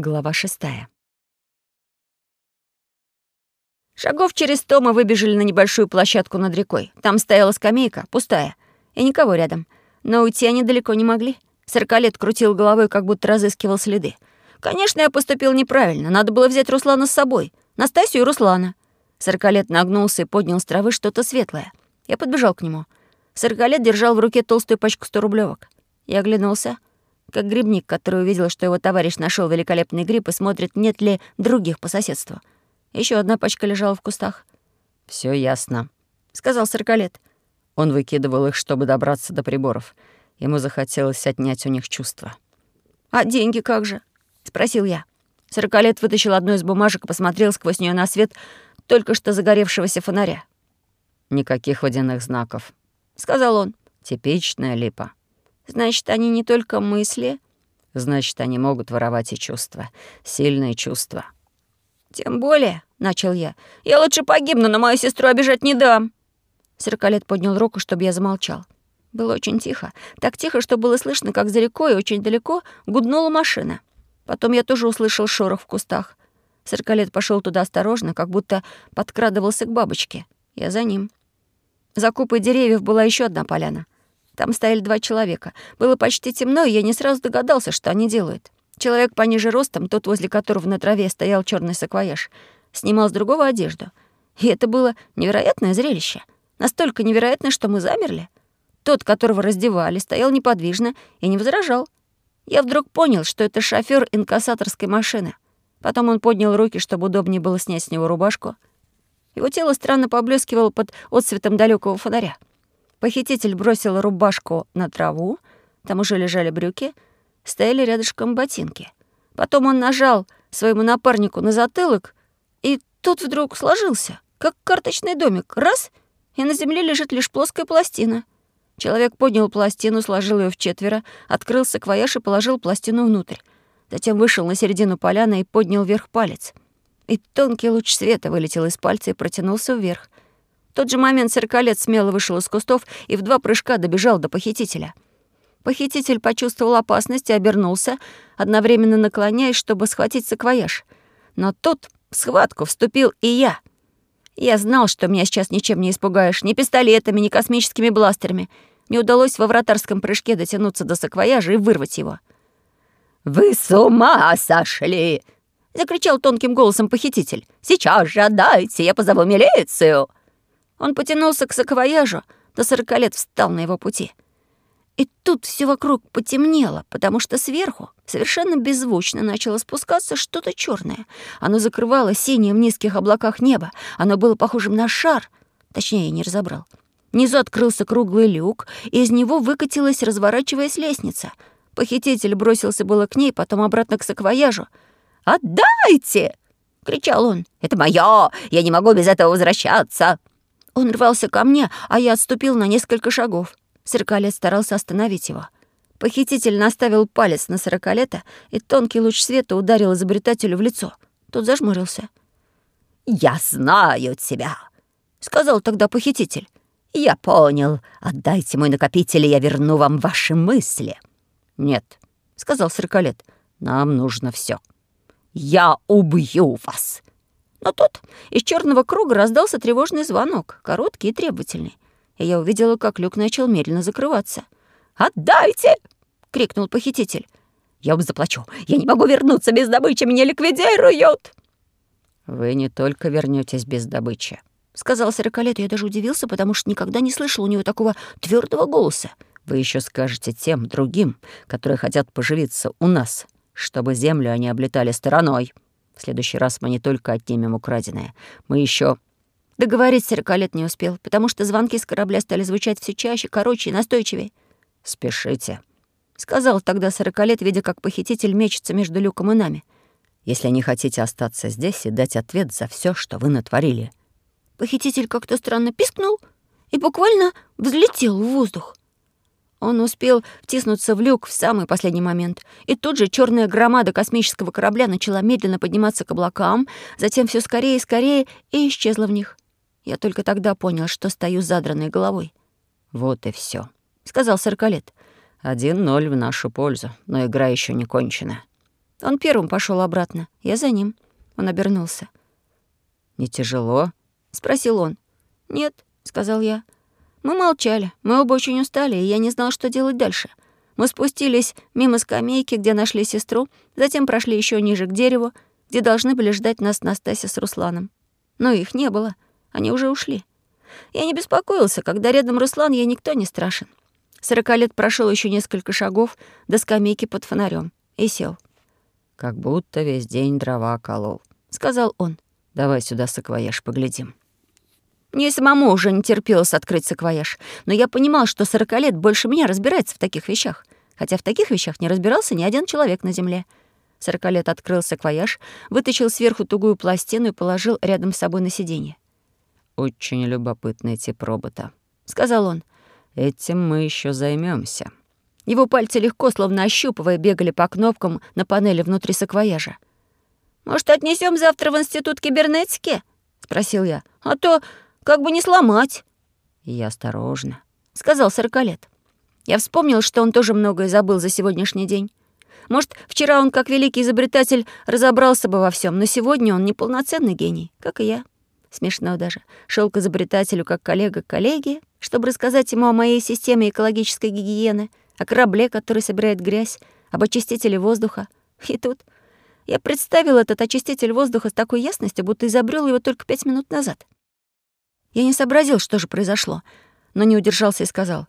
Глава шестая. Шагов через сто мы выбежали на небольшую площадку над рекой. Там стояла скамейка, пустая, и никого рядом. Но уйти они далеко не могли. Сорокалет крутил головой, как будто разыскивал следы. Конечно, я поступил неправильно. Надо было взять Руслана с собой. Настасью и Руслана. Сорокалет нагнулся и поднял с травы что-то светлое. Я подбежал к нему. Сорокалет держал в руке толстую пачку 100 рублевок. Я оглянулся — как грибник, который увидел, что его товарищ нашел великолепный гриб и смотрит, нет ли других по соседству. Еще одна пачка лежала в кустах. Все ясно», — сказал Сорокалет. Он выкидывал их, чтобы добраться до приборов. Ему захотелось отнять у них чувства. «А деньги как же?» — спросил я. Сорокалет вытащил одну из бумажек и посмотрел сквозь нее на свет только что загоревшегося фонаря. «Никаких водяных знаков», — сказал он. «Типичная липа». Значит, они не только мысли. Значит, они могут воровать и чувства. Сильные чувства. Тем более, — начал я, — я лучше погибну, но мою сестру обижать не дам. Сорокалет поднял руку, чтобы я замолчал. Было очень тихо. Так тихо, что было слышно, как за рекой очень далеко гуднула машина. Потом я тоже услышал шорох в кустах. Сорокалет пошел туда осторожно, как будто подкрадывался к бабочке. Я за ним. За купой деревьев была еще одна поляна. Там стояли два человека. Было почти темно, и я не сразу догадался, что они делают. Человек пониже ростом, тот, возле которого на траве стоял черный саквояж, снимал с другого одежду. И это было невероятное зрелище. Настолько невероятное, что мы замерли. Тот, которого раздевали, стоял неподвижно и не возражал. Я вдруг понял, что это шофер инкассаторской машины. Потом он поднял руки, чтобы удобнее было снять с него рубашку. Его тело странно поблескивало под отсветом далекого фонаря. Похититель бросил рубашку на траву, там уже лежали брюки, стояли рядышком ботинки. Потом он нажал своему напарнику на затылок, и тот вдруг сложился, как карточный домик. Раз — и на земле лежит лишь плоская пластина. Человек поднял пластину, сложил ее в четверо, открыл саквояж и положил пластину внутрь. Затем вышел на середину поляны и поднял вверх палец. И тонкий луч света вылетел из пальца и протянулся вверх — тот же момент сорокалет смело вышел из кустов и в два прыжка добежал до похитителя. Похититель почувствовал опасность и обернулся, одновременно наклоняясь, чтобы схватить саквояж. Но тут в схватку вступил и я. Я знал, что меня сейчас ничем не испугаешь, ни пистолетами, ни космическими бластерами. Мне удалось во вратарском прыжке дотянуться до саквояжа и вырвать его. «Вы с ума сошли!» — закричал тонким голосом похититель. «Сейчас же отдайте, я позову милицию!» Он потянулся к саквояжу, до сорока лет встал на его пути. И тут все вокруг потемнело, потому что сверху совершенно беззвучно начало спускаться что-то черное. Оно закрывало синее в низких облаках небо. Оно было похожим на шар. Точнее, я не разобрал. Внизу открылся круглый люк, и из него выкатилась, разворачиваясь лестница. Похититель бросился было к ней, потом обратно к саквояжу. «Отдайте!» — кричал он. «Это моё! Я не могу без этого возвращаться!» Он рвался ко мне, а я отступил на несколько шагов. Сорокалет старался остановить его. Похититель наставил палец на сорокалета, и тонкий луч света ударил изобретателю в лицо. Тот зажмурился. «Я знаю тебя», — сказал тогда похититель. «Я понял. Отдайте мой накопитель, и я верну вам ваши мысли». «Нет», — сказал сорокалет, — «нам нужно все. «Я убью вас», но тут из черного круга раздался тревожный звонок, короткий и требовательный. И я увидела, как люк начал медленно закрываться. «Отдайте!» — крикнул похититель. «Я вам заплачу. Я не могу вернуться без добычи. Меня ликвидируют!» «Вы не только вернетесь без добычи», — сказал сорокалет. Я даже удивился, потому что никогда не слышал у него такого твердого голоса. «Вы еще скажете тем другим, которые хотят поживиться у нас, чтобы землю они облетали стороной». В следующий раз мы не только отнимем украденное, мы еще Договорить Серкалет не успел, потому что звонки с корабля стали звучать все чаще, короче и настойчивее. «Спешите», — сказал тогда Сорокалет, видя, как похититель мечется между люком и нами. «Если не хотите остаться здесь и дать ответ за все, что вы натворили». Похититель как-то странно пискнул и буквально взлетел в воздух. Он успел втиснуться в люк в самый последний момент, и тут же черная громада космического корабля начала медленно подниматься к облакам, затем все скорее и скорее и исчезла в них. Я только тогда понял, что стою с задранной головой. «Вот и все, сказал Саркалет. «Один ноль в нашу пользу, но игра еще не кончена». Он первым пошел обратно, я за ним. Он обернулся. «Не тяжело?» — спросил он. «Нет», — сказал я. Мы молчали, мы оба очень устали, и я не знал, что делать дальше. Мы спустились мимо скамейки, где нашли сестру, затем прошли еще ниже к дереву, где должны были ждать нас Настасья с Русланом. Но их не было, они уже ушли. Я не беспокоился, когда рядом Руслан, ей никто не страшен. Сорока лет прошел еще несколько шагов до скамейки под фонарем и сел. «Как будто весь день дрова колол», — сказал он. «Давай сюда саквояж поглядим». Мне самому уже не терпелось открыть саквояж, но я понимал, что сорока лет больше меня разбирается в таких вещах, хотя в таких вещах не разбирался ни один человек на земле. Сорока лет открыл саквояж, вытащил сверху тугую пластину и положил рядом с собой на сиденье. «Очень любопытный тип робота», — сказал он. «Этим мы еще займемся. Его пальцы легко, словно ощупывая, бегали по кнопкам на панели внутри саквояжа. «Может, отнесем завтра в институт кибернетики?» — спросил я. «А то как бы не сломать». «И осторожно», — сказал сорокалет. Я вспомнил, что он тоже многое забыл за сегодняшний день. Может, вчера он, как великий изобретатель, разобрался бы во всем, но сегодня он неполноценный гений, как и я. Смешно даже. Шел к изобретателю как коллега к коллеге, чтобы рассказать ему о моей системе экологической гигиены, о корабле, который собирает грязь, об очистителе воздуха. И тут я представил этот очиститель воздуха с такой ясностью, будто изобрел его только пять минут назад. Я не сообразил, что же произошло, но не удержался и сказал.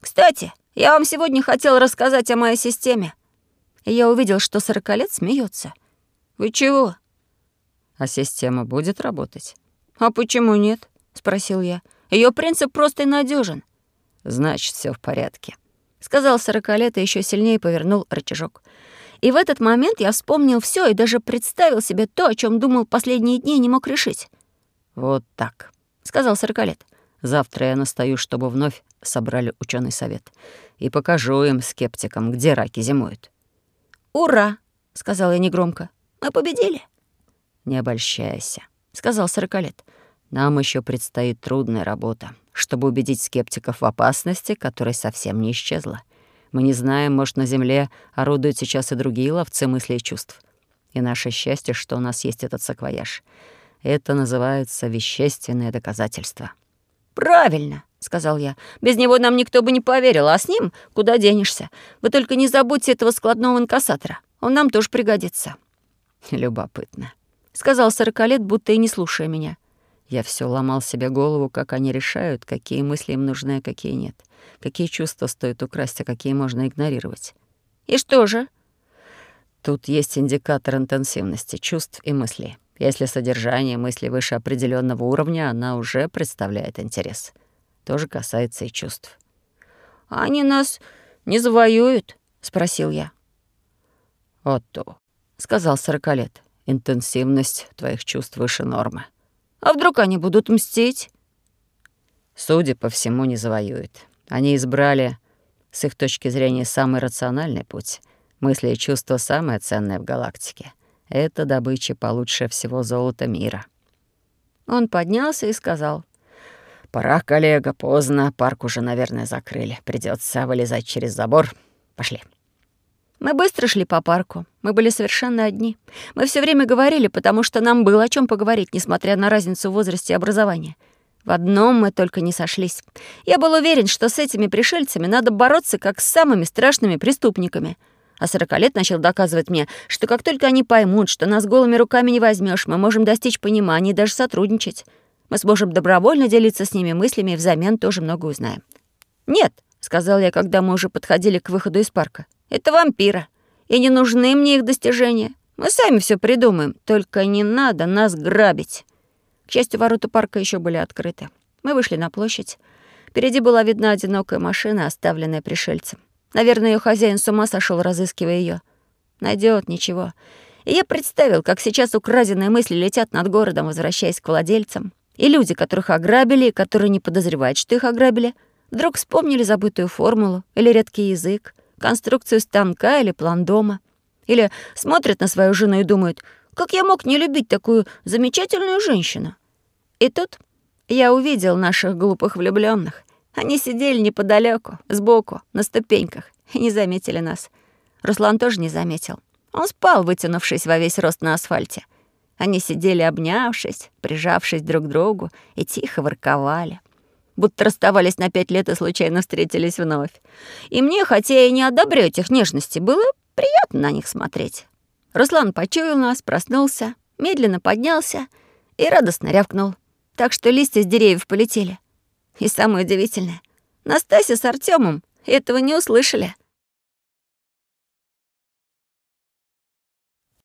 «Кстати, я вам сегодня хотел рассказать о моей системе». И я увидел, что сорокалет смеется. «Вы чего?» «А система будет работать?» «А почему нет?» — спросил я. Ее принцип просто и надежен. «Значит, все в порядке», — сказал сорокалет и еще сильнее повернул рычажок. И в этот момент я вспомнил все и даже представил себе то, о чем думал последние дни и не мог решить. «Вот так», — сказал сорокалет. «Завтра я настаю, чтобы вновь собрали ученый совет. И покажу им, скептикам, где раки зимуют». «Ура!» — сказал я негромко. «Мы победили». «Не обольщайся», — сказал сорокалет. «Нам еще предстоит трудная работа, чтобы убедить скептиков в опасности, которая совсем не исчезла. Мы не знаем, может, на Земле орудуют сейчас и другие ловцы мыслей и чувств. И наше счастье, что у нас есть этот саквояж». Это называется вещественное доказательство. «Правильно», — сказал я. «Без него нам никто бы не поверил, а с ним куда денешься? Вы только не забудьте этого складного инкассатора. Он нам тоже пригодится». «Любопытно», — сказал сорокалет, будто и не слушая меня. Я все ломал себе голову, как они решают, какие мысли им нужны, а какие нет. Какие чувства стоит украсть, а какие можно игнорировать. «И что же?» Тут есть индикатор интенсивности чувств и мыслей. Если содержание мысли выше определенного уровня, она уже представляет интерес. То же касается и чувств. «Они нас не завоюют?» — спросил я. «Отто», — сказал сорокалет, — «интенсивность твоих чувств выше нормы». «А вдруг они будут мстить?» Судя по всему, не завоюют. Они избрали, с их точки зрения, самый рациональный путь. Мысли и чувства — самое ценное в галактике. Это добыча получше всего золота мира». Он поднялся и сказал. «Пора, коллега, поздно. Парк уже, наверное, закрыли. Придется вылезать через забор. Пошли». Мы быстро шли по парку. Мы были совершенно одни. Мы все время говорили, потому что нам было о чем поговорить, несмотря на разницу в возрасте и образовании. В одном мы только не сошлись. Я был уверен, что с этими пришельцами надо бороться как с самыми страшными преступниками — а сорокалет начал доказывать мне, что как только они поймут, что нас голыми руками не возьмешь, мы можем достичь понимания и даже сотрудничать. Мы сможем добровольно делиться с ними мыслями и взамен тоже много узнаем. «Нет», — сказал я, когда мы уже подходили к выходу из парка, — «это вампира, и не нужны мне их достижения. Мы сами все придумаем, только не надо нас грабить». К счастью, ворота парка еще были открыты. Мы вышли на площадь. Впереди была видна одинокая машина, оставленная пришельцем. Наверное, ее хозяин с ума сошел, разыскивая ее. Найдет ничего. И я представил, как сейчас украденные мысли летят над городом, возвращаясь к владельцам. И люди, которых ограбили, и которые не подозревают, что их ограбили, вдруг вспомнили забытую формулу или редкий язык, конструкцию станка или план дома. Или смотрят на свою жену и думают, как я мог не любить такую замечательную женщину. И тут я увидел наших глупых влюбленных, они сидели неподалеку, сбоку, на ступеньках, и не заметили нас. Руслан тоже не заметил. Он спал, вытянувшись во весь рост на асфальте. Они сидели, обнявшись, прижавшись друг к другу, и тихо ворковали. Будто расставались на пять лет и случайно встретились вновь. И мне, хотя и не одобряю этих нежностей, было приятно на них смотреть. Руслан почуял нас, проснулся, медленно поднялся и радостно рявкнул. Так что листья с деревьев полетели. И самое удивительное, Настасья с Артемом этого не услышали.